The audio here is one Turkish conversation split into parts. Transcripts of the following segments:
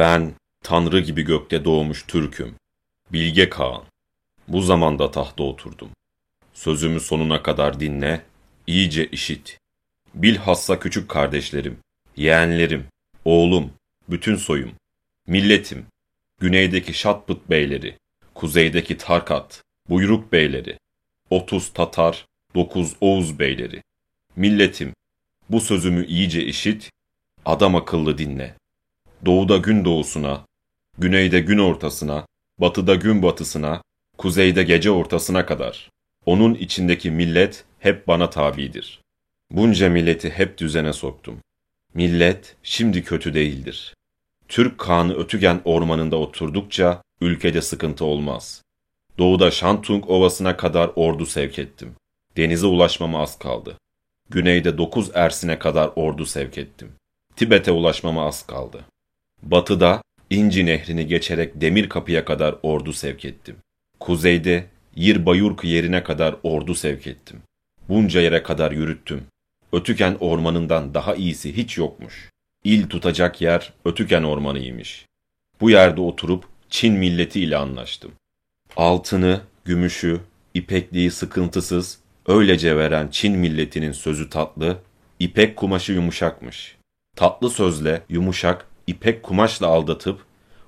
Ben Tanrı gibi gökte doğmuş Türk'üm. Bilge Kağan. Bu zamanda tahta oturdum. Sözümü sonuna kadar dinle, iyice işit. Bilhassa küçük kardeşlerim, yeğenlerim, oğlum, bütün soyum, milletim, güneydeki Şatpıt beyleri, kuzeydeki Tarkat, buyruk beyleri, otuz Tatar, dokuz Oğuz beyleri, milletim, bu sözümü iyice işit, adam akıllı dinle. Doğuda gün doğusuna, güneyde gün ortasına, batıda gün batısına, kuzeyde gece ortasına kadar. Onun içindeki millet hep bana tabidir. Bunca milleti hep düzene soktum. Millet şimdi kötü değildir. Türk Kağan'ı Ötügen ormanında oturdukça ülkede sıkıntı olmaz. Doğuda Şantung Ovası'na kadar ordu sevk ettim. Denize ulaşmama az kaldı. Güneyde dokuz Ersin'e kadar ordu sevk ettim. Tibet'e ulaşmama az kaldı. Batıda İnci Nehri'ni geçerek Demir Kapı'ya kadar ordu sevk ettim. Kuzeyde Yirbayurk yerine kadar ordu sevk ettim. Bunca yere kadar yürüttüm. Ötüken ormanından daha iyisi hiç yokmuş. İl tutacak yer Ötüken ormanıymış. Bu yerde oturup Çin milleti ile anlaştım. Altını, gümüşü, ipekliği sıkıntısız, öylece veren Çin milletinin sözü tatlı, ipek kumaşı yumuşakmış. Tatlı sözle, yumuşak, ipek kumaşla aldatıp,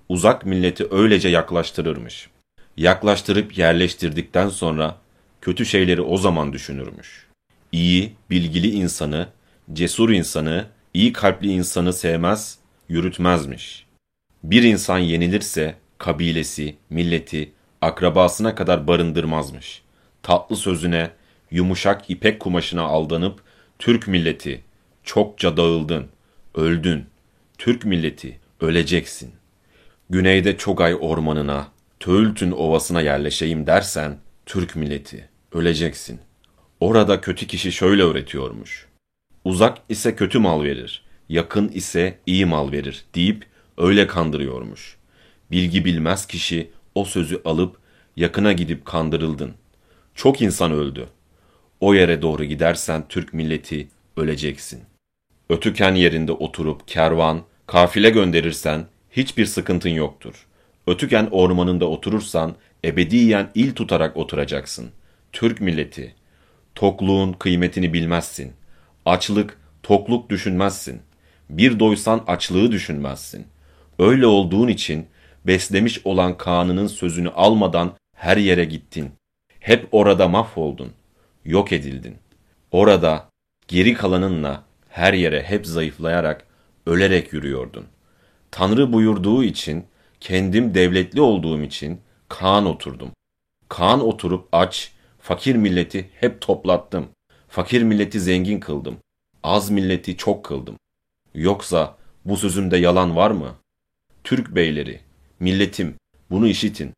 uzak milleti öylece yaklaştırırmış. Yaklaştırıp yerleştirdikten sonra, kötü şeyleri o zaman düşünürmüş. İyi, bilgili insanı, cesur insanı, iyi kalpli insanı sevmez, yürütmezmiş. Bir insan yenilirse, kabilesi, milleti, akrabasına kadar barındırmazmış. Tatlı sözüne, yumuşak ipek kumaşına aldanıp, Türk milleti, çokça dağıldın, öldün. Türk milleti, öleceksin. Güneyde Çogay ormanına, Töğültün ovasına yerleşeyim dersen, Türk milleti, öleceksin. Orada kötü kişi şöyle öğretiyormuş. Uzak ise kötü mal verir, yakın ise iyi mal verir deyip öyle kandırıyormuş. Bilgi bilmez kişi o sözü alıp yakına gidip kandırıldın. Çok insan öldü. O yere doğru gidersen Türk milleti öleceksin. Ötüken yerinde oturup kervan, kafile gönderirsen hiçbir sıkıntın yoktur. Ötüken ormanında oturursan ebediyen il tutarak oturacaksın. Türk milleti. Tokluğun kıymetini bilmezsin. Açlık, tokluk düşünmezsin. Bir doysan açlığı düşünmezsin. Öyle olduğun için beslemiş olan Kaan'ının sözünü almadan her yere gittin. Hep orada mahvoldun. Yok edildin. Orada geri kalanınla her yere hep zayıflayarak, ölerek yürüyordun. Tanrı buyurduğu için, kendim devletli olduğum için Kaan oturdum. Kaan oturup aç, fakir milleti hep toplattım. Fakir milleti zengin kıldım. Az milleti çok kıldım. Yoksa bu sözümde yalan var mı? Türk beyleri, milletim bunu işitin.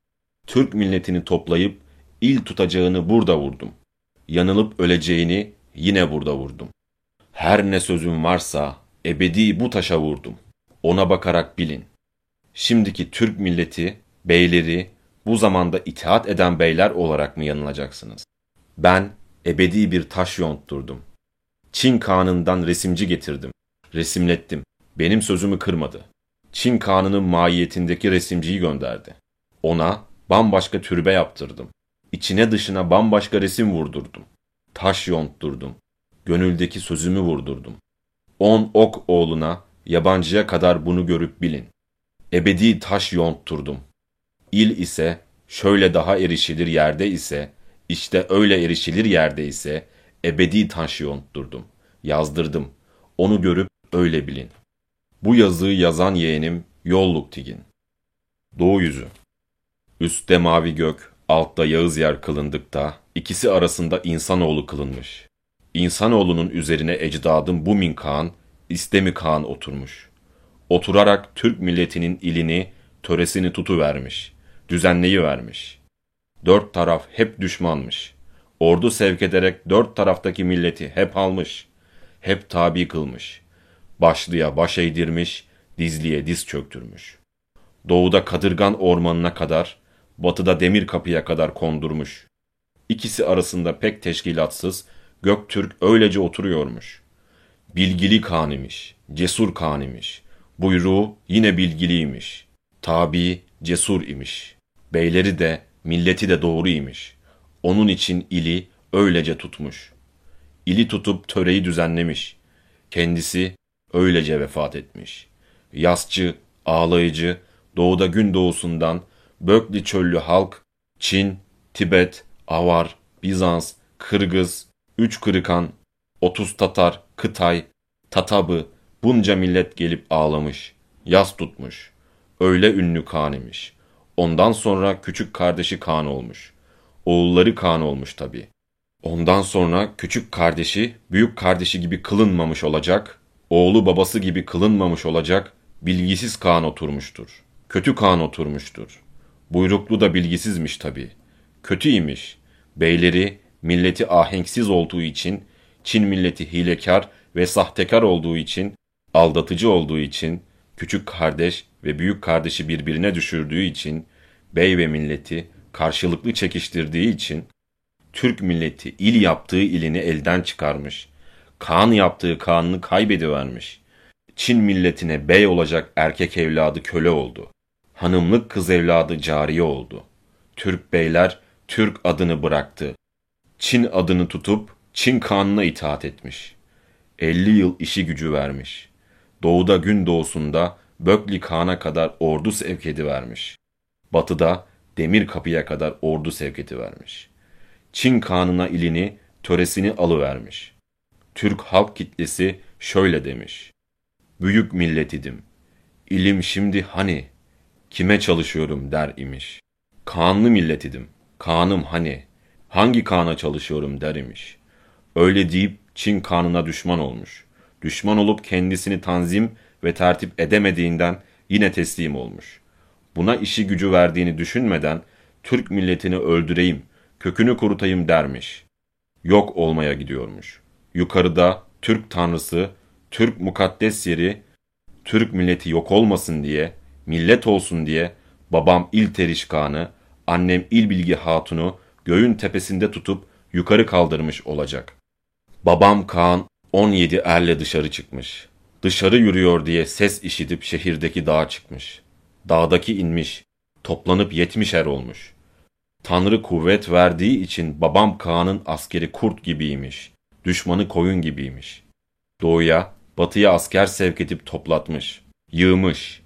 Türk milletini toplayıp il tutacağını burada vurdum. Yanılıp öleceğini yine burada vurdum. Her ne sözüm varsa ebedi bu taşa vurdum. Ona bakarak bilin. Şimdiki Türk milleti, beyleri bu zamanda itaat eden beyler olarak mı yanılacaksınız? Ben ebedi bir taş yonturdum. Çin kanından resimci getirdim. Resimlettim. Benim sözümü kırmadı. Çin kanının mahiyetindeki resimciyi gönderdi. Ona bambaşka türbe yaptırdım. İçine dışına bambaşka resim vurdurdum. Taş yontturdum. Gönüldeki sözümü vurdurdum. On ok oğluna, yabancıya kadar bunu görüp bilin. Ebedi taş yontturdum. İl ise, şöyle daha erişilir yerde ise, işte öyle erişilir yerde ise, ebedi taş yontturdum. Yazdırdım. Onu görüp öyle bilin. Bu yazıyı yazan yeğenim Yolluk Tigin. Doğu yüzü. Üstte mavi gök, altta Yağız yer kılındıkta, ikisi arasında insanoğlu kılınmış. İnsanoğlunun üzerine ecdadım Bumin Kağan, İstemi Kağan oturmuş. Oturarak Türk milletinin ilini, töresini tutuvermiş, düzenleyivermiş. Dört taraf hep düşmanmış. Ordu sevk ederek dört taraftaki milleti hep almış, hep tabi kılmış. Başlıya baş eğdirmiş, dizliye diz çöktürmüş. Doğuda Kadırgan ormanına kadar, batıda Demir Kapı'ya kadar kondurmuş. İkisi arasında pek teşkilatsız, Göktürk öylece oturuyormuş. Bilgili kan imiş, cesur kan imiş. Buyruğu yine bilgiliymiş. Tabi cesur imiş. Beyleri de milleti de doğru imiş. Onun için ili öylece tutmuş. İli tutup töreyi düzenlemiş. Kendisi öylece vefat etmiş. Yasçı, ağlayıcı, doğuda gün doğusundan Bökli çöllü halk, Çin, Tibet, Avar, Bizans, Kırgız, Üç Kırıkan, Otuz Tatar, Kıtay, Tatabı, bunca millet gelip ağlamış, yas tutmuş. Öyle ünlü Kaan imiş. Ondan sonra küçük kardeşi Kaan olmuş. Oğulları Kaan olmuş tabi. Ondan sonra küçük kardeşi büyük kardeşi gibi kılınmamış olacak, oğlu babası gibi kılınmamış olacak, bilgisiz Kaan oturmuştur. Kötü Kaan oturmuştur. Buyruklu da bilgisizmiş tabi. Kötüymiş. Beyleri milleti ahenksiz olduğu için, Çin milleti hilekar ve sahtekar olduğu için, aldatıcı olduğu için, küçük kardeş ve büyük kardeşi birbirine düşürdüğü için, bey ve milleti karşılıklı çekiştirdiği için, Türk milleti il yaptığı ilini elden çıkarmış. Kaan yaptığı Kaan'ını kaybedivermiş. Çin milletine bey olacak erkek evladı köle oldu. Hanımlık kız evladı cariye oldu. Türk beyler Türk adını bıraktı. Çin adını tutup Çin kanına itaat etmiş. 50 yıl işi gücü vermiş. Doğuda gün doğusunda Bökli Kağan'a kadar ordu sevk edivermiş. Batıda Demir Kapı'ya kadar ordu sevk edivermiş. Çin kanına ilini, töresini alıvermiş. Türk halk kitlesi şöyle demiş. Büyük millet idim. İlim şimdi hani, kime çalışıyorum der imiş. Kanlı millet idim. Kanım hani, hangi kana çalışıyorum der imiş. Öyle deyip Çin kanına düşman olmuş. Düşman olup kendisini tanzim ve tertip edemediğinden yine teslim olmuş. Buna işi gücü verdiğini düşünmeden Türk milletini öldüreyim, kökünü kurutayım dermiş. Yok olmaya gidiyormuş. Yukarıda Türk tanrısı, Türk mukaddes yeri, Türk milleti yok olmasın diye, millet olsun diye babam il terişkanı, annem il bilgi hatunu göğün tepesinde tutup yukarı kaldırmış olacak. Babam Kaan 17 erle dışarı çıkmış. Dışarı yürüyor diye ses işitip şehirdeki dağa çıkmış. Dağdaki inmiş, toplanıp yetmiş er olmuş. Tanrı kuvvet verdiği için babam Kaan'ın askeri kurt gibiymiş. Düşmanı koyun gibiymiş. Doğuya, batıya asker sevk edip toplatmış. Yığmış.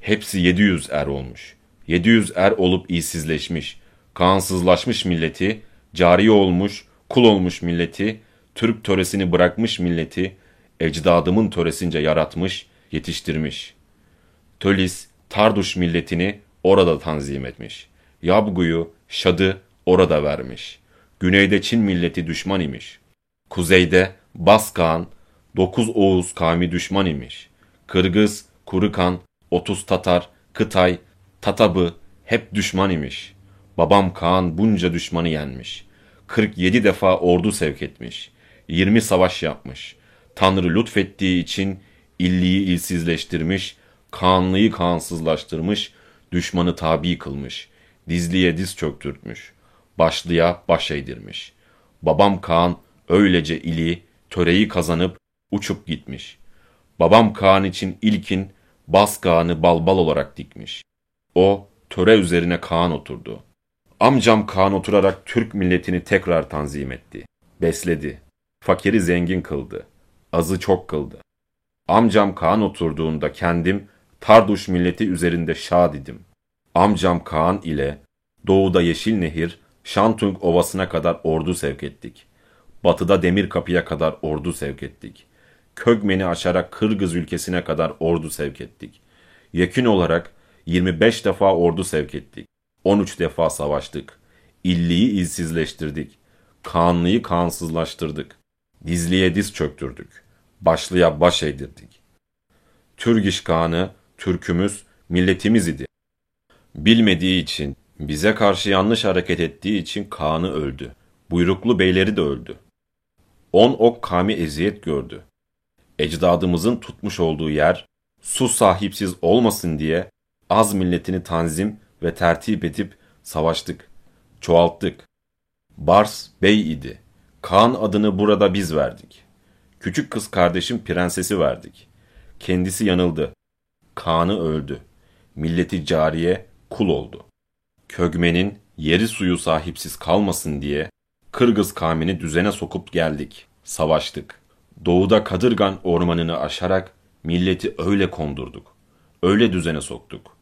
Hepsi 700 er olmuş. 700 er olup iyisizleşmiş. Kaansızlaşmış milleti, cari olmuş, kul olmuş milleti, Türk töresini bırakmış milleti, ecdadımın töresince yaratmış, yetiştirmiş. Tölis, Tarduş milletini orada tanzim etmiş. Yabgu'yu, Şad'ı orada vermiş. Güneyde Çin milleti düşman imiş. Kuzeyde Baskan, dokuz Oğuz kavmi düşman imiş. Kırgız, Kurukan, Otuz Tatar, Kıtay, Tatabı hep düşman imiş. Babam Kaan bunca düşmanı yenmiş. 47 defa ordu sevk etmiş. 20 savaş yapmış. Tanrı lütfettiği için illiyi ilsizleştirmiş, Kaanlıyı kaansızlaştırmış, düşmanı tabi kılmış, dizliye diz çöktürtmüş, başlıya baş eğdirmiş. Babam Kaan öylece ili, töreyi kazanıp uçup gitmiş. Babam Kaan için ilkin Bas Kağan'ı balbal olarak dikmiş. O töre üzerine Kaan oturdu. Amcam Kaan oturarak Türk milletini tekrar tanzim etti. Besledi. Fakiri zengin kıldı. Azı çok kıldı. Amcam Kaan oturduğunda kendim Tarduş milleti üzerinde şad idim. Amcam Kaan ile doğuda Yeşil Nehir, Şantung Ovası'na kadar ordu sevk ettik. Batıda Demir Kapı'ya kadar ordu sevk ettik. Kögmen'i aşarak Kırgız ülkesine kadar ordu sevk ettik. Yekün olarak 25 defa ordu sevk ettik. 13 defa savaştık. İlliyi ilsizleştirdik. Kanlıyı kansızlaştırdık. Dizliye diz çöktürdük. Başlıya baş eğdirdik. Türgiş Kağan'ı Türkümüz, milletimiz idi. Bilmediği için, bize karşı yanlış hareket ettiği için Kaan'ı öldü. Buyruklu beyleri de öldü. On ok kami eziyet gördü. Ecdadımızın tutmuş olduğu yer, su sahipsiz olmasın diye az milletini tanzim ve tertip edip savaştık, çoğalttık. Bars bey idi. Kaan adını burada biz verdik. Küçük kız kardeşim prensesi verdik. Kendisi yanıldı. Kaan'ı öldü. Milleti cariye kul oldu. Kögmenin yeri suyu sahipsiz kalmasın diye Kırgız kavmini düzene sokup geldik. Savaştık. Doğuda Kadırgan ormanını aşarak milleti öyle kondurduk. Öyle düzene soktuk.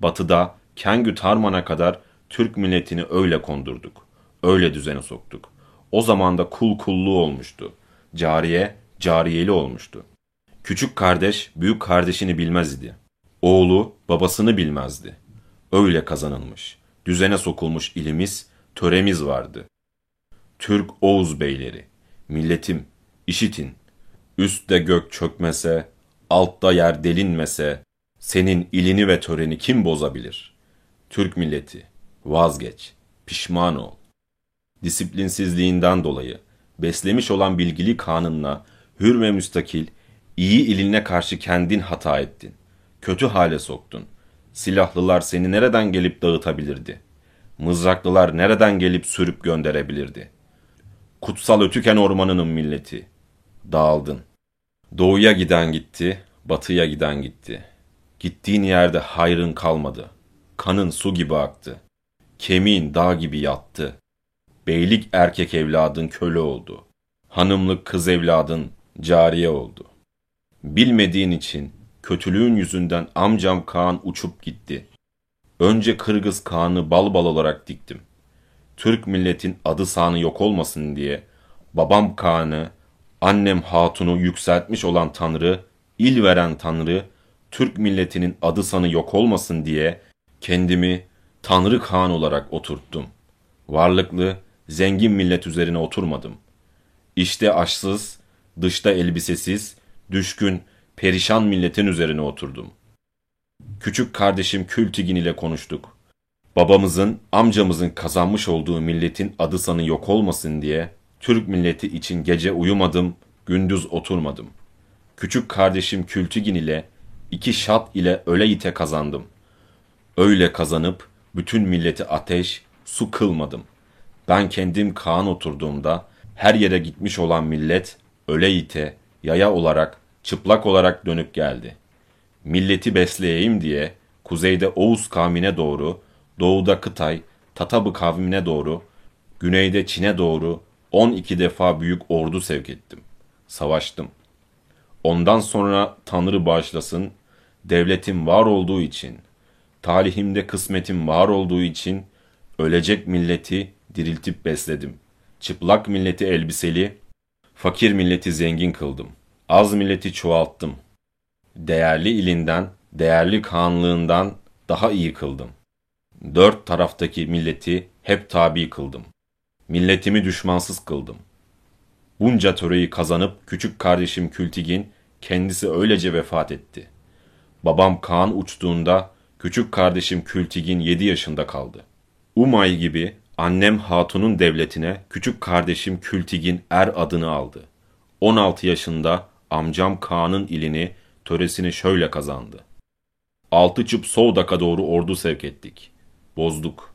Batıda Kengü Tarman'a kadar Türk milletini öyle kondurduk. Öyle düzene soktuk. O zaman da kul kulluğu olmuştu. Cariye cariyeli olmuştu. Küçük kardeş büyük kardeşini bilmez idi. Oğlu babasını bilmezdi. Öyle kazanılmış. Düzene sokulmuş ilimiz, töremiz vardı. Türk Oğuz beyleri, milletim, işitin. Üstte gök çökmese, altta yer delinmese, senin ilini ve töreni kim bozabilir? Türk milleti, vazgeç, pişman ol. Disiplinsizliğinden dolayı, beslemiş olan bilgili kanınla, hür ve müstakil, iyi iline karşı kendin hata ettin. Kötü hale soktun. Silahlılar seni nereden gelip dağıtabilirdi? Mızraklılar nereden gelip sürüp gönderebilirdi? Kutsal Ötüken ormanının milleti. Dağıldın. Doğuya giden gitti, batıya giden gitti. Gittiğin yerde hayrın kalmadı. Kanın su gibi aktı. Kemiğin dağ gibi yattı. Beylik erkek evladın köle oldu. Hanımlık kız evladın cariye oldu. Bilmediğin için kötülüğün yüzünden amcam Kaan uçup gitti. Önce Kırgız Kaan'ı bal bal olarak diktim. Türk milletin adı sanı yok olmasın diye babam Kaan'ı, annem Hatun'u yükseltmiş olan Tanrı, il veren Tanrı, Türk milletinin adı sanı yok olmasın diye kendimi Tanrı Kaan olarak oturttum. Varlıklı, zengin millet üzerine oturmadım. İşte aşsız, dışta elbisesiz, düşkün, perişan milletin üzerine oturdum. Küçük kardeşim Kültigin ile konuştuk. Babamızın, amcamızın kazanmış olduğu milletin adı sanı yok olmasın diye Türk milleti için gece uyumadım, gündüz oturmadım. Küçük kardeşim Kültigin ile iki şat ile öle ite kazandım. Öyle kazanıp bütün milleti ateş, su kılmadım. Ben kendim Kaan oturduğumda her yere gitmiş olan millet öle ite, yaya olarak, çıplak olarak dönüp geldi. Milleti besleyeyim diye kuzeyde Oğuz kavmine doğru, doğuda Kıtay, Tatabı kavmine doğru, güneyde Çin'e doğru 12 defa büyük ordu sevk ettim. Savaştım. Ondan sonra Tanrı bağışlasın, devletim var olduğu için, talihimde kısmetim var olduğu için ölecek milleti diriltip besledim. Çıplak milleti elbiseli, fakir milleti zengin kıldım. Az milleti çoğalttım. Değerli ilinden, değerli kanlığından daha iyi kıldım. Dört taraftaki milleti hep tabi kıldım. Milletimi düşmansız kıldım. Bunca töreyi kazanıp küçük kardeşim Kültigin kendisi öylece vefat etti. Babam Kaan uçtuğunda küçük kardeşim Kültigin yedi yaşında kaldı. Umay gibi annem Hatun'un devletine küçük kardeşim Kültigin Er adını aldı. 16 yaşında amcam Kaan'ın ilini, töresini şöyle kazandı. Altı çıp Soğdak'a doğru ordu sevk ettik. Bozduk.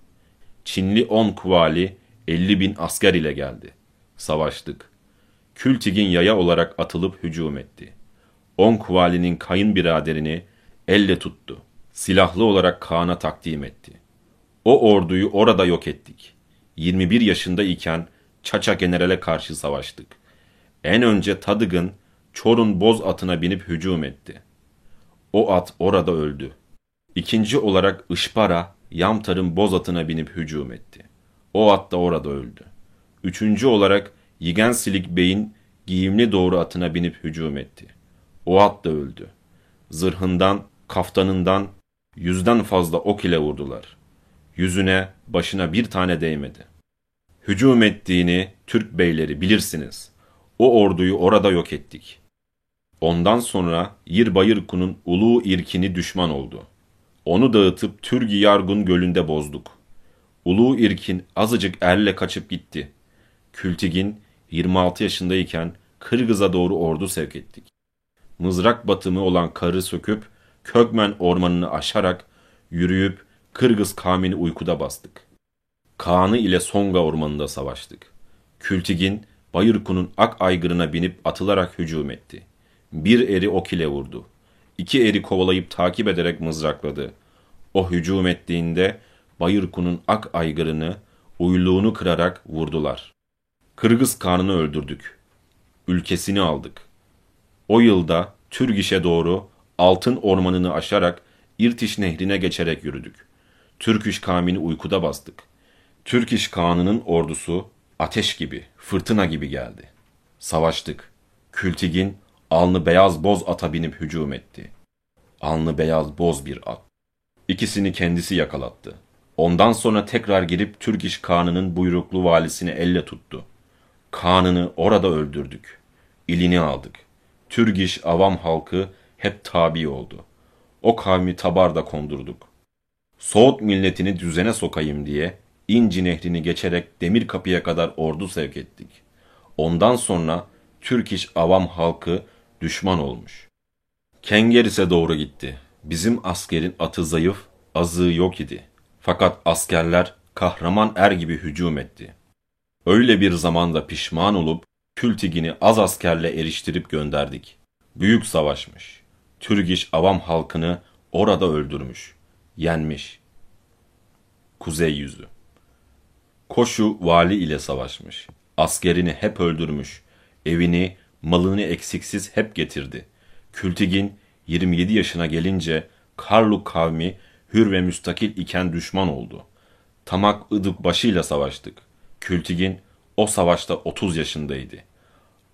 Çinli on kuvali 50 bin asker ile geldi. Savaştık. Kültigin yaya olarak atılıp hücum etti. On kuvalinin kayınbiraderini elle tuttu. Silahlı olarak Kaan'a takdim etti. O orduyu orada yok ettik. 21 yaşında iken Çaça generale karşı savaştık. En önce Tadıgın Çor'un boz atına binip hücum etti. O at orada öldü. İkinci olarak Işpara, Yamtar'ın boz atına binip hücum etti. O at da orada öldü. Üçüncü olarak Yigensilik Bey'in giyimli doğru atına binip hücum etti. O at da öldü. Zırhından, kaftanından yüzden fazla ok ile vurdular. Yüzüne, başına bir tane değmedi. Hücum ettiğini Türk beyleri bilirsiniz. O orduyu orada yok ettik. Ondan sonra Yirbayırkun'un Ulu İrkini düşman oldu. Onu dağıtıp Türgi Yargun gölünde bozduk. Ulu İrkin azıcık erle kaçıp gitti. Kültigin 26 yaşındayken Kırgız'a doğru ordu sevk ettik. Mızrak batımı olan karı söküp Kökmen ormanını aşarak yürüyüp Kırgız kavmini uykuda bastık. Kaan'ı ile Songa ormanında savaştık. Kültigin Bayırkun'un ak aygırına binip atılarak hücum etti. Bir eri ok ile vurdu. İki eri kovalayıp takip ederek mızrakladı. O hücum ettiğinde Bayırkun'un ak aygırını, uyluğunu kırarak vurdular. Kırgız Kağan'ını öldürdük. Ülkesini aldık. O yılda Türgiş'e doğru altın ormanını aşarak İrtiş nehrine geçerek yürüdük. Türküş Kağan'ını uykuda bastık. Türk Kağan'ının ordusu ateş gibi, fırtına gibi geldi. Savaştık. Kültigin alnı beyaz boz ata binip hücum etti. Alnı beyaz boz bir at. İkisini kendisi yakalattı. Ondan sonra tekrar girip Türk İş Kağan'ının buyruklu valisini elle tuttu. Kağan'ını orada öldürdük. İlini aldık. Türk İş avam halkı hep tabi oldu. O kavmi tabarda kondurduk. Soğut milletini düzene sokayım diye İnci Nehri'ni geçerek Demir Kapı'ya kadar ordu sevk ettik. Ondan sonra Türk İş avam halkı düşman olmuş. Kengeris'e doğru gitti. Bizim askerin atı zayıf, azığı yok idi. Fakat askerler kahraman er gibi hücum etti. Öyle bir zamanda pişman olup Kültigini az askerle eriştirip gönderdik. Büyük savaşmış. Türgiş avam halkını orada öldürmüş, yenmiş. Kuzey yüzü. Koşu vali ile savaşmış. Askerini hep öldürmüş. Evini, malını eksiksiz hep getirdi. Kültigin 27 yaşına gelince Karluk kavmi hür ve müstakil iken düşman oldu. Tamak Idık başıyla savaştık. Kültigin o savaşta 30 yaşındaydı.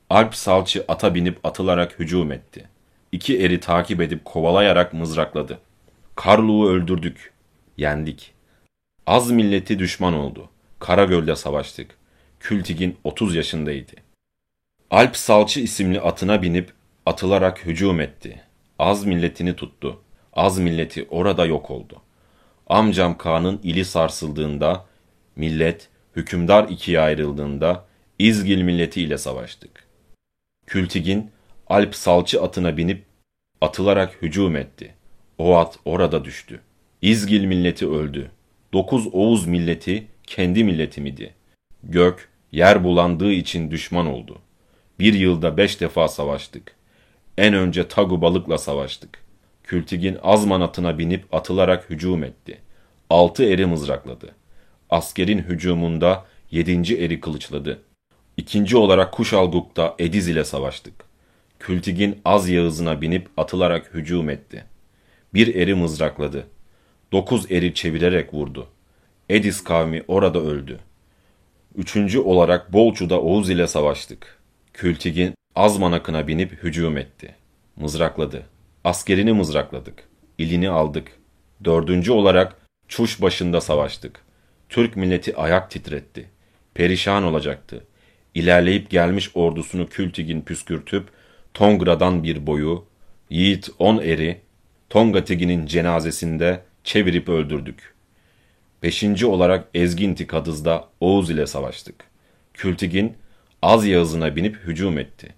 Alp salçı ata binip atılarak hücum etti. İki eri takip edip kovalayarak mızrakladı. Karluğu öldürdük. Yendik. Az milleti düşman oldu. Karagöl'de savaştık. Kültigin 30 yaşındaydı. Alp Salçı isimli atına binip atılarak hücum etti. Az milletini tuttu. Az milleti orada yok oldu. Amcam Kaan'ın ili sarsıldığında, millet, hükümdar ikiye ayrıldığında İzgil milletiyle savaştık. Kültigin Alp Salçı atına binip atılarak hücum etti. O at orada düştü. İzgil milleti öldü. Dokuz Oğuz milleti kendi milletimidi. Gök, yer bulandığı için düşman oldu. Bir yılda beş defa savaştık. En önce Tagu balıkla savaştık. Kültigin Azman atına binip atılarak hücum etti. Altı eri mızrakladı. Askerin hücumunda yedinci eri kılıçladı. İkinci olarak Kuşalguk'ta Ediz ile savaştık. Kültigin Az Yağız'ına binip atılarak hücum etti. Bir eri mızrakladı. Dokuz eri çevirerek vurdu. Edis kavmi orada öldü. Üçüncü olarak Bolçu'da Oğuz ile savaştık. Kültigin Azman akına binip hücum etti. Mızrakladı. Askerini mızrakladık. İlini aldık. Dördüncü olarak Çuş başında savaştık. Türk milleti ayak titretti. Perişan olacaktı. İlerleyip gelmiş ordusunu Kültigin püskürtüp Tongra'dan bir boyu, Yiğit on eri, Tongategin'in cenazesinde çevirip öldürdük. Beşinci olarak Ezginti Kadız'da Oğuz ile savaştık. Kültigin Az Yağız'ına binip hücum etti.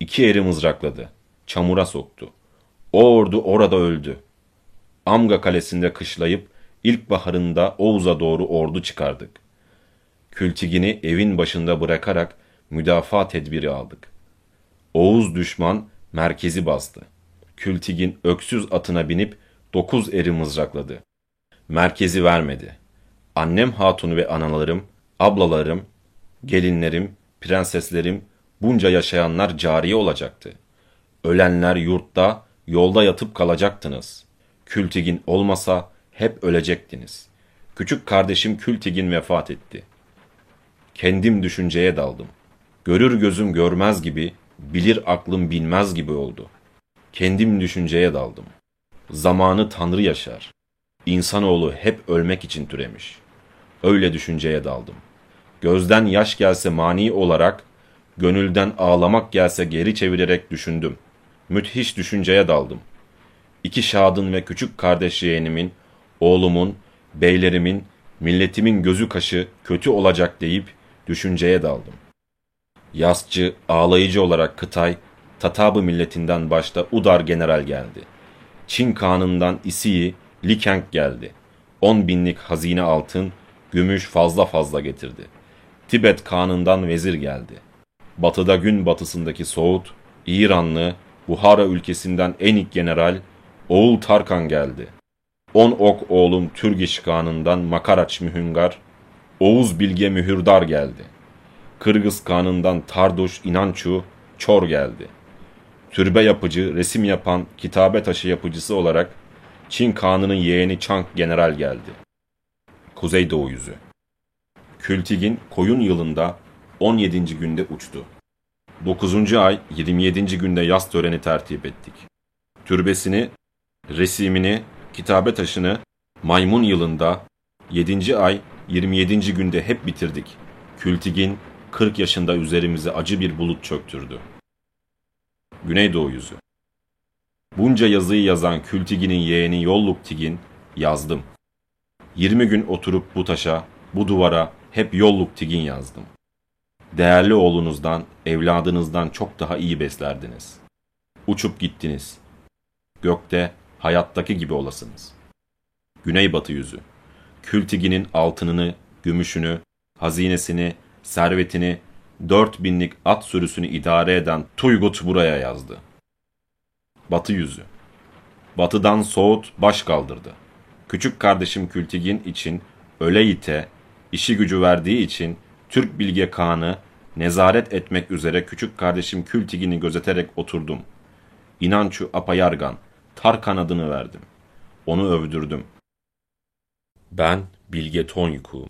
İki eri mızrakladı. Çamura soktu. O ordu orada öldü. Amga kalesinde kışlayıp ilkbaharında Oğuz'a doğru ordu çıkardık. Kültigini evin başında bırakarak müdafaa tedbiri aldık. Oğuz düşman merkezi bastı. Kültigin öksüz atına binip dokuz eri mızrakladı. Merkezi vermedi. Annem hatunu ve analarım, ablalarım, gelinlerim, prenseslerim, bunca yaşayanlar cariye olacaktı. Ölenler yurtta, yolda yatıp kalacaktınız. Kültigin olmasa hep ölecektiniz. Küçük kardeşim Kültigin vefat etti. Kendim düşünceye daldım. Görür gözüm görmez gibi, bilir aklım bilmez gibi oldu. Kendim düşünceye daldım. Zamanı Tanrı yaşar. İnsanoğlu hep ölmek için türemiş. Öyle düşünceye daldım. Gözden yaş gelse mani olarak, gönülden ağlamak gelse geri çevirerek düşündüm. Müthiş düşünceye daldım. İki şadın ve küçük kardeş yeğenimin, oğlumun, beylerimin, milletimin gözü kaşı kötü olacak deyip düşünceye daldım. Yasçı, ağlayıcı olarak Kıtay, Tatabı milletinden başta Udar general geldi. Çin kanından İsiyi, Likeng geldi. On binlik hazine altın, gümüş fazla fazla getirdi. Tibet kanından vezir geldi. Batıda gün batısındaki Soğut, İranlı, Buhara ülkesinden en ilk general Oğul Tarkan geldi. On ok oğlum Türgeş Kanı'ndan Makaraç Mühüngar, Oğuz Bilge Mühürdar geldi. Kırgız Kanı'ndan Tardoş İnançu Çor geldi. Türbe yapıcı, resim yapan, kitabe taşı yapıcısı olarak Çin Kanı'nın yeğeni Çank General geldi. Kuzeydoğu yüzü. Kültigin koyun yılında 17. günde uçtu. 9. ay 27. günde yaz töreni tertip ettik. Türbesini, resimini, kitabe taşını maymun yılında 7. ay 27. günde hep bitirdik. Kültigin 40 yaşında üzerimize acı bir bulut çöktürdü. Güneydoğu yüzü. Bunca yazıyı yazan Kültigin'in yeğeni Yolluk Tigin yazdım. 20 gün oturup bu taşa, bu duvara hep Yolluk Tigin yazdım. Değerli oğlunuzdan, evladınızdan çok daha iyi beslerdiniz. Uçup gittiniz. Gökte, hayattaki gibi olasınız. Güneybatı yüzü. Kültigin'in altınını, gümüşünü, hazinesini, servetini, dört binlik at sürüsünü idare eden Tuygut buraya yazdı. Batı yüzü. Batıdan Soğut baş kaldırdı. Küçük kardeşim Kültigin için öle ite, işi gücü verdiği için Türk Bilge Kağan'ı nezaret etmek üzere küçük kardeşim Kültigin'i gözeterek oturdum. İnançu apayargan, Tarkan adını verdim. Onu övdürdüm. Ben Bilge Tonyuk'um.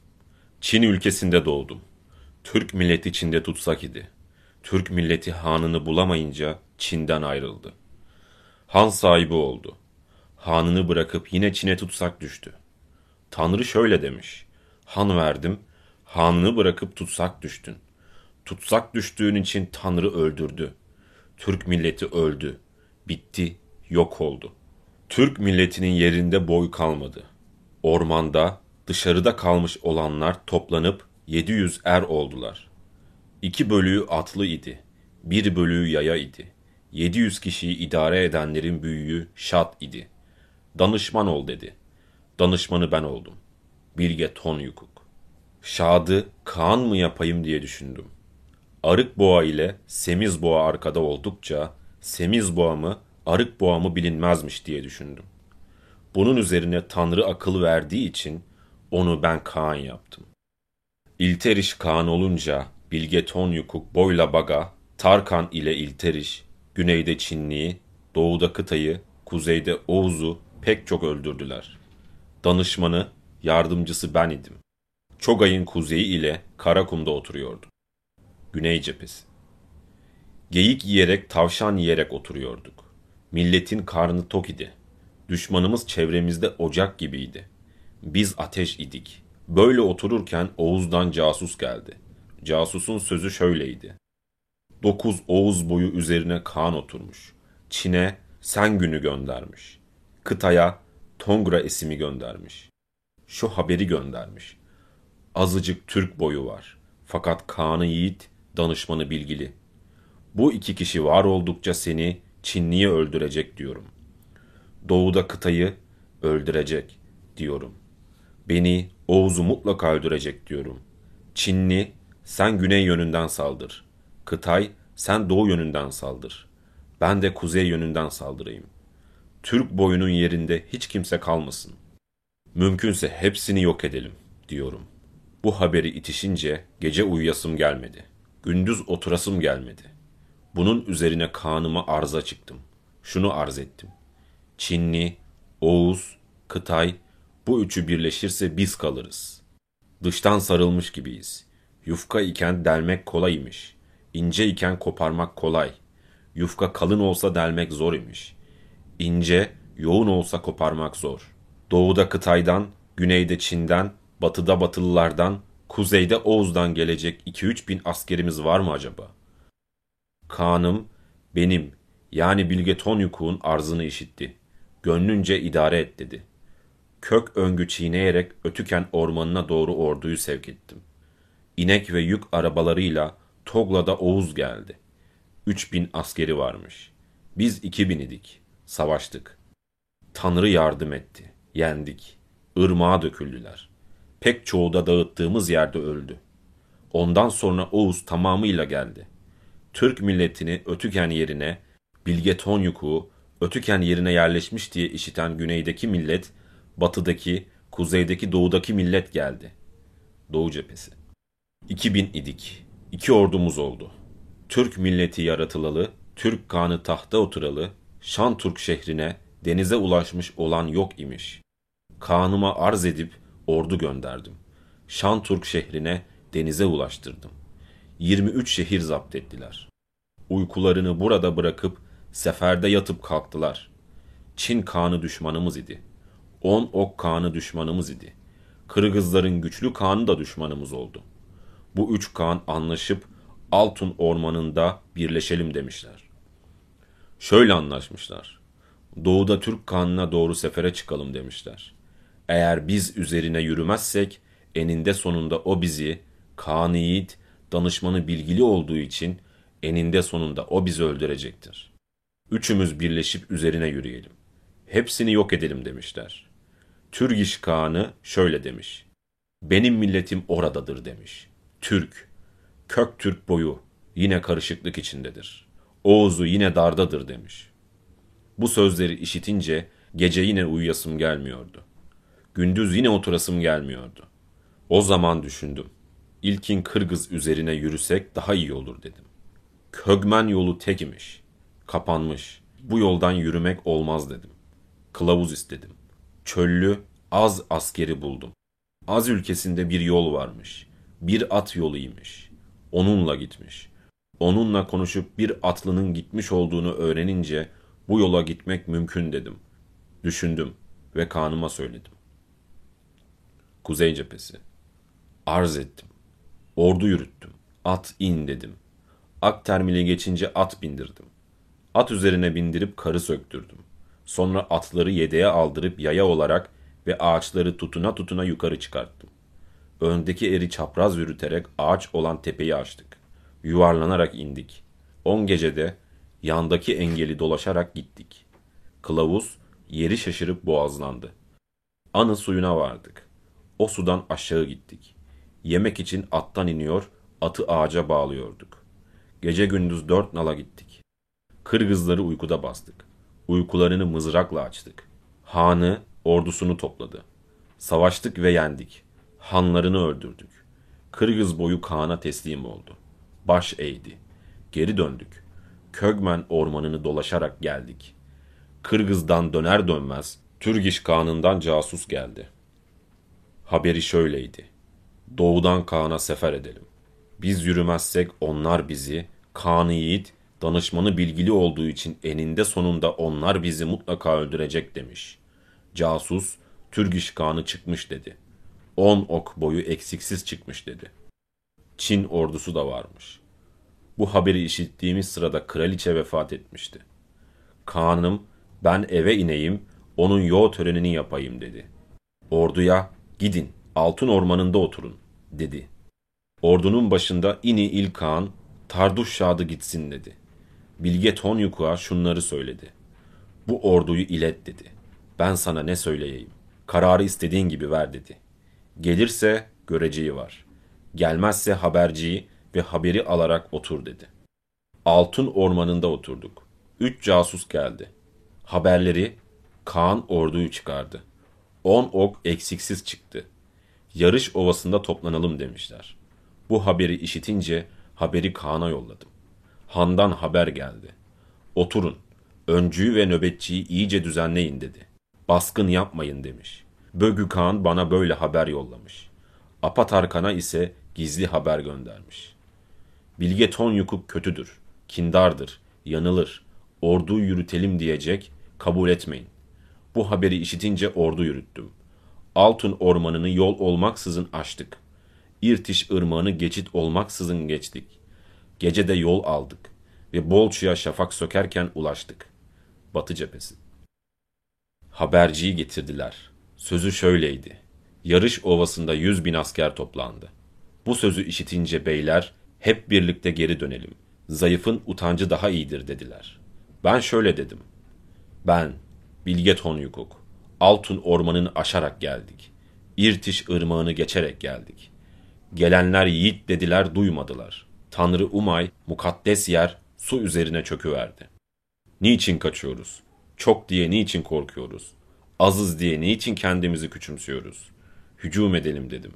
Çin ülkesinde doğdum. Türk milleti Çin'de tutsak idi. Türk milleti hanını bulamayınca Çin'den ayrıldı. Han sahibi oldu. Hanını bırakıp yine Çin'e tutsak düştü. Tanrı şöyle demiş. Han verdim, hanını bırakıp tutsak düştün. Tutsak düştüğün için Tanrı öldürdü. Türk milleti öldü. Bitti, yok oldu. Türk milletinin yerinde boy kalmadı. Ormanda, dışarıda kalmış olanlar toplanıp 700 er oldular. İki bölüğü atlı idi. Bir bölüğü yaya idi. 700 kişiyi idare edenlerin büyüğü Şat idi. Danışman ol dedi. Danışmanı ben oldum. Bilge Ton Yukuk. Şad'ı Kaan mı yapayım diye düşündüm. Arık boğa ile semiz boğa arkada oldukça semiz boğa mı arık boğa mı bilinmezmiş diye düşündüm. Bunun üzerine Tanrı akıl verdiği için onu ben Kaan yaptım. İlteriş Kaan olunca Bilge Tonyukuk boyla baga, Tarkan ile İlteriş, güneyde Çinli'yi, doğuda kıtayı, kuzeyde Oğuz'u pek çok öldürdüler. Danışmanı, yardımcısı ben idim. Çogay'ın kuzeyi ile Karakum'da oturuyordum. Güney cephesi. Geyik yiyerek, tavşan yiyerek oturuyorduk. Milletin karnı tok idi. Düşmanımız çevremizde ocak gibiydi. Biz ateş idik. Böyle otururken Oğuz'dan casus geldi. Casusun sözü şöyleydi. Dokuz Oğuz boyu üzerine kan oturmuş. Çin'e sen günü göndermiş. Kıtaya Tongra ismi göndermiş. Şu haberi göndermiş. Azıcık Türk boyu var. Fakat Kaan'ı yiğit, danışmanı bilgili. Bu iki kişi var oldukça seni Çinli'ye öldürecek diyorum. Doğuda kıtayı öldürecek diyorum. Beni Oğuz'u mutlaka öldürecek diyorum. Çinli sen güney yönünden saldır. Kıtay sen doğu yönünden saldır. Ben de kuzey yönünden saldırayım. Türk boyunun yerinde hiç kimse kalmasın. Mümkünse hepsini yok edelim diyorum. Bu haberi itişince gece uyuyasım gelmedi. Gündüz oturasım gelmedi. Bunun üzerine kanıma arza çıktım. Şunu arz ettim. Çinli, Oğuz, Kıtay bu üçü birleşirse biz kalırız. Dıştan sarılmış gibiyiz. Yufka iken delmek kolaymış. İnce iken koparmak kolay. Yufka kalın olsa delmek zor imiş. İnce, yoğun olsa koparmak zor. Doğuda Kıtay'dan, güneyde Çin'den, batıda Batılılardan, kuzeyde Oğuz'dan gelecek 2-3 bin askerimiz var mı acaba? Kaan'ım, benim, yani Bilge Tonyuk'un arzını işitti. Gönlünce idare et dedi. Kök öngü çiğneyerek Ötüken ormanına doğru orduyu sevk ettim. İnek ve yük arabalarıyla Togla'da Oğuz geldi. Üç bin askeri varmış. Biz iki bin idik. Savaştık. Tanrı yardım etti. Yendik. Irmağa döküldüler. Pek çoğu da dağıttığımız yerde öldü. Ondan sonra Oğuz tamamıyla geldi. Türk milletini Ötüken yerine Bilge Tonyuk'u Ötüken yerine yerleşmiş diye işiten güneydeki millet, batıdaki, kuzeydeki, doğudaki millet geldi. Doğu cephesi. 2000 idik. İki ordumuz oldu. Türk milleti yaratılalı, Türk kanı tahta oturalı, Şan Türk şehrine denize ulaşmış olan yok imiş. Kanıma arz edip ordu gönderdim. Şan Türk şehrine denize ulaştırdım. 23 şehir zapt ettiler. Uykularını burada bırakıp seferde yatıp kalktılar. Çin kanı düşmanımız idi. On ok kanı düşmanımız idi. Kırgızların güçlü kanı da düşmanımız oldu. Bu üç kan anlaşıp Altun ormanında birleşelim demişler. Şöyle anlaşmışlar. Doğuda Türk kanına doğru sefere çıkalım demişler. Eğer biz üzerine yürümezsek eninde sonunda o bizi Kaan Yiğit danışmanı bilgili olduğu için eninde sonunda o bizi öldürecektir. Üçümüz birleşip üzerine yürüyelim. Hepsini yok edelim demişler. Türgiş Kağan'ı şöyle demiş. Benim milletim oradadır demiş. Türk, kök Türk boyu yine karışıklık içindedir. Oğuz'u yine dardadır demiş. Bu sözleri işitince gece yine uyuyasım gelmiyordu. Gündüz yine oturasım gelmiyordu. O zaman düşündüm. İlkin Kırgız üzerine yürüsek daha iyi olur dedim. Kögmen yolu tek imiş. Kapanmış. Bu yoldan yürümek olmaz dedim. Kılavuz istedim. Çöllü, az askeri buldum. Az ülkesinde bir yol varmış. Bir at yoluymuş. Onunla gitmiş. Onunla konuşup bir atlının gitmiş olduğunu öğrenince bu yola gitmek mümkün dedim. Düşündüm ve kanıma söyledim. Kuzey cephesi. Arz ettim. Ordu yürüttüm. At in dedim. Ak termile geçince at bindirdim. At üzerine bindirip karı söktürdüm. Sonra atları yedeğe aldırıp yaya olarak ve ağaçları tutuna tutuna yukarı çıkarttım. Öndeki eri çapraz yürüterek ağaç olan tepeyi açtık. Yuvarlanarak indik. On gecede yandaki engeli dolaşarak gittik. Kılavuz yeri şaşırıp boğazlandı. Anı suyuna vardık. O sudan aşağı gittik. Yemek için attan iniyor, atı ağaca bağlıyorduk. Gece gündüz dört nala gittik. Kırgızları uykuda bastık. Uykularını mızrakla açtık. Hanı, ordusunu topladı. Savaştık ve yendik. Hanlarını öldürdük. Kırgız boyu Kaan'a teslim oldu. Baş eğdi. Geri döndük. Kögmen ormanını dolaşarak geldik. Kırgız'dan döner dönmez Türgiş Kağan'ından casus geldi. Haberi şöyleydi. Doğudan Kaan'a sefer edelim. Biz yürümezsek onlar bizi, Kaan Yiğit, danışmanı bilgili olduğu için eninde sonunda onlar bizi mutlaka öldürecek demiş. Casus, Türgiş Kağan'ı çıkmış dedi. On ok boyu eksiksiz çıkmış dedi. Çin ordusu da varmış. Bu haberi işittiğimiz sırada kraliçe vefat etmişti. Kaan'ım ben eve ineyim, onun yol törenini yapayım dedi. Orduya gidin altın ormanında oturun dedi. Ordunun başında İni İlkan, Tarduş Şadı gitsin dedi. Bilge Tonyuk'a şunları söyledi. Bu orduyu ilet dedi. Ben sana ne söyleyeyim. Kararı istediğin gibi ver dedi. Gelirse göreceği var. Gelmezse haberciyi ve haberi alarak otur dedi. Altın ormanında oturduk. Üç casus geldi. Haberleri Kaan orduyu çıkardı. On ok eksiksiz çıktı. Yarış ovasında toplanalım demişler. Bu haberi işitince haberi Kaan'a yolladım. Han'dan haber geldi. Oturun, öncüyü ve nöbetçiyi iyice düzenleyin dedi. Baskın yapmayın demiş. Bögü Kaan bana böyle haber yollamış. Apatarkan'a ise gizli haber göndermiş. Bilge Tonyukuk kötüdür, kindardır, yanılır, orduyu yürütelim diyecek, kabul etmeyin. Bu haberi işitince ordu yürüttüm. Altın ormanını yol olmaksızın açtık. İrtiş ırmağını geçit olmaksızın geçtik. Gece de yol aldık ve Bolçu'ya şafak sökerken ulaştık. Batı cephesi. Haberciyi getirdiler. Sözü şöyleydi. Yarış ovasında yüz bin asker toplandı. Bu sözü işitince beyler hep birlikte geri dönelim. Zayıfın utancı daha iyidir dediler. Ben şöyle dedim. Ben, Bilge Tonyukuk, Altun ormanını aşarak geldik. İrtiş ırmağını geçerek geldik. Gelenler yiğit dediler duymadılar. Tanrı Umay, mukaddes yer su üzerine çöküverdi. Niçin kaçıyoruz? Çok diye niçin korkuyoruz? Azız diye niçin kendimizi küçümsüyoruz? Hücum edelim dedim.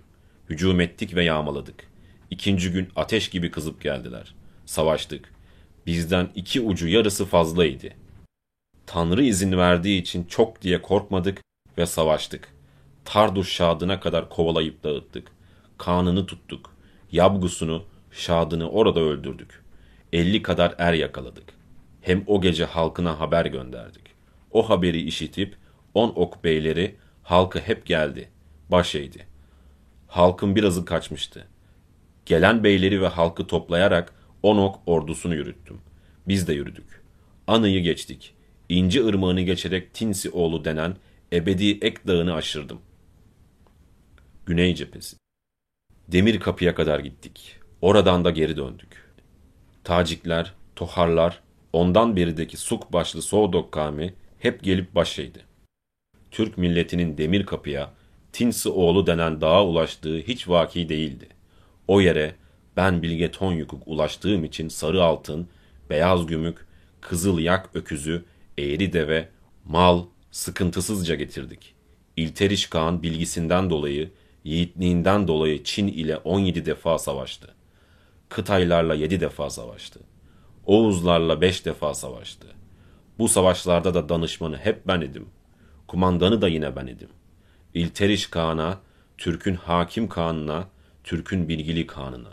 Hücum ettik ve yağmaladık. İkinci gün ateş gibi kızıp geldiler. Savaştık. Bizden iki ucu yarısı fazlaydı. Tanrı izin verdiği için çok diye korkmadık ve savaştık. Tarduş şadına kadar kovalayıp dağıttık. Kanını tuttuk. Yabgusunu, şadını orada öldürdük. Elli kadar er yakaladık. Hem o gece halkına haber gönderdik. O haberi işitip on ok beyleri halkı hep geldi. Baş eğdi. Halkın birazı kaçmıştı. Gelen beyleri ve halkı toplayarak on ok ordusunu yürüttüm. Biz de yürüdük. Anı'yı geçtik. İnci ırmağını geçerek Tinsi oğlu denen ebedi ek dağını aşırdım. Güney cephesi. Demir kapıya kadar gittik. Oradan da geri döndük. Tacikler, Toharlar, ondan berideki Suk başlı Soğdok kavmi hep gelip başıydı. Türk milletinin demir kapıya, Tinsi oğlu denen dağa ulaştığı hiç vaki değildi. O yere ben Bilge Tonyukuk ulaştığım için sarı altın, beyaz gümük, kızıl yak öküzü, eğri deve, mal sıkıntısızca getirdik. İlteriş Kağan bilgisinden dolayı, yiğitliğinden dolayı Çin ile 17 defa savaştı. Kıtaylarla 7 defa savaştı. Oğuzlarla 5 defa savaştı. Bu savaşlarda da danışmanı hep ben idim. Kumandanı da yine ben idim. İlteriş Kağan'a, Türk'ün hakim Kağan'ına, Türk'ün bilgili Kağan'ına.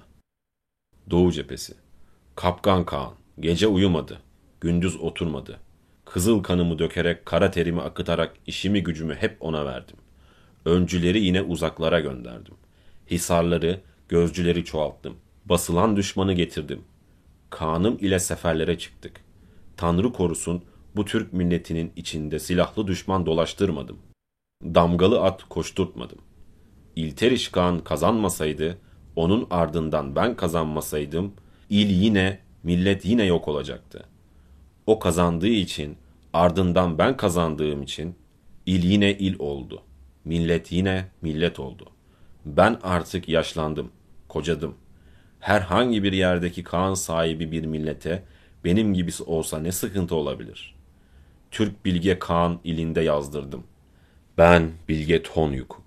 Doğu cephesi. Kapkan Kağan. Gece uyumadı. Gündüz oturmadı. Kızıl kanımı dökerek, kara terimi akıtarak işimi gücümü hep ona verdim. Öncüleri yine uzaklara gönderdim. Hisarları, gözcüleri çoğalttım. Basılan düşmanı getirdim. Kanım ile seferlere çıktık. Tanrı korusun bu Türk milletinin içinde silahlı düşman dolaştırmadım. Damgalı at koşturtmadım. İlteriş Kağan kazanmasaydı, onun ardından ben kazanmasaydım, il yine, millet yine yok olacaktı. O kazandığı için, ardından ben kazandığım için, il yine il oldu. Millet yine millet oldu. Ben artık yaşlandım, kocadım. Herhangi bir yerdeki Kaan sahibi bir millete benim gibisi olsa ne sıkıntı olabilir? Türk Bilge Kaan ilinde yazdırdım. Ben Bilge Tonyuk.